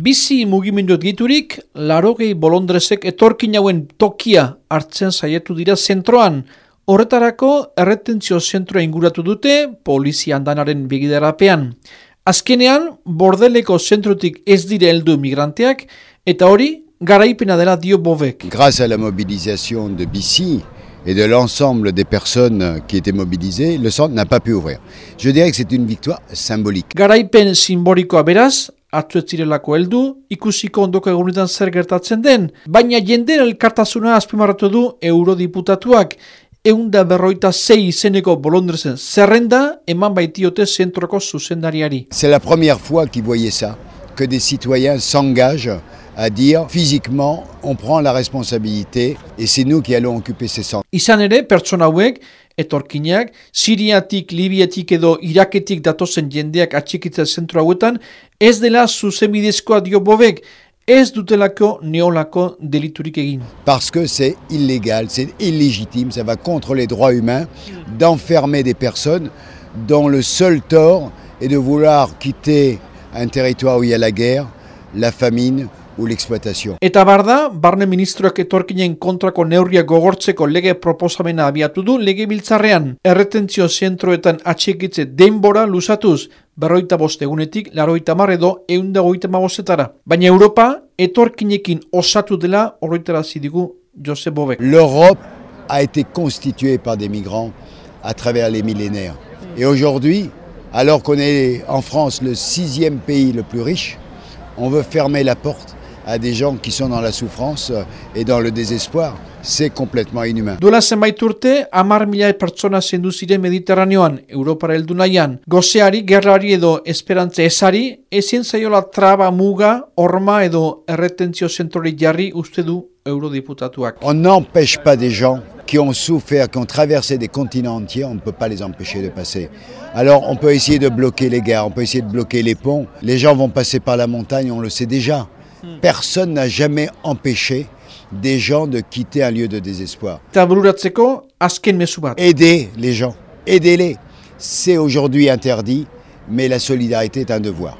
Bizi mugimenduet giturik, larogei bolondrezek etorkin hauen tokia hartzen saiatu dira zentroan. Horretarako, erretentzio zentroa inguratu dute, polizia andanaren begiderapean. Azkenean, bordeleko zentrotik ez dire heldu migranteak, eta hori, garaipena dela dio bovek. Grâce à la mobilisation de Bissy et de l'ensemble des personnes qui étaient mobilisées, le centre n'a pas pu ouvrir. Je dirais que c'est une victoire symbolique. Garaipen simbolikoa beraz, atzu ez zirelako heldu, ikusiko ondoko egunetan zer gertatzen den, baina jenden elkartasuna azpimarratu du eurodiputatuak, eunda berroita zei izeneko bolondrezen zerrenda eman baitiote zentroko zuzendariari. C'est la première fois qu'ils voyaient ça, que des citoyens s'engagent à dire physiquement on prend la responsabilité et c'est nous qui allons occuper ces centres. Izan ere, pertsona hauek, etorkinak, Siriatik, Libiatik edo Iraketik datozen jendeak atxikitza zentro hauetan, ez dela zuzenbidezkoa dio bobek, ez dutelako neolako deliturik egin. Parce que c'est illégal, c'est illégitime, ça va contre les droits humains d'enfermer des personnes dont le seul tort est de vouloir quitter un territoire où il y a la guerre, la famine ou l'exploitation. Eta bar da, barne ministroak etorkinen kontrako neurriak gogortzeko lege proposamena abiatu du lege biltzarrean. Erretentzio zentroetan atxikitze denbora lusatuz, berroita bost egunetik, laroita mar edo eunda goita bostetara. Baina Europa, etorkinekin osatu dela horretara zidigu Josep Bobek. L'Europe a été constituée par des migrants à travers les millénaires. Et aujourd'hui, alors qu'on est en France le sixième pays le plus riche, on veut fermer la porte à des gens qui sont dans la souffrance et dans le désespoir. C'est complètement inhumain. Duela zenbait urte, amar mila pertsona zendu ziren Mediterraneoan, Europara heldu nahian. Gozeari, gerrari edo esperantze ezari, ezin zaiola traba muga, orma edo erretentzio zentrori jarri uste du eurodiputatuak. On n'empêche pas des gens qui ont souffert, qui ont traversé des continents entiers, on ne peut pas les empêcher de passer. Alors on peut essayer de bloquer les gares, on peut essayer de bloquer les ponts. Les gens vont passer par la montagne, on le sait déjà. Personne n'a jamais empêché des gens de quitter un lieu de désespoir. Aidez les gens, aidez-les. C'est aujourd'hui interdit, mais la solidarité est un devoir.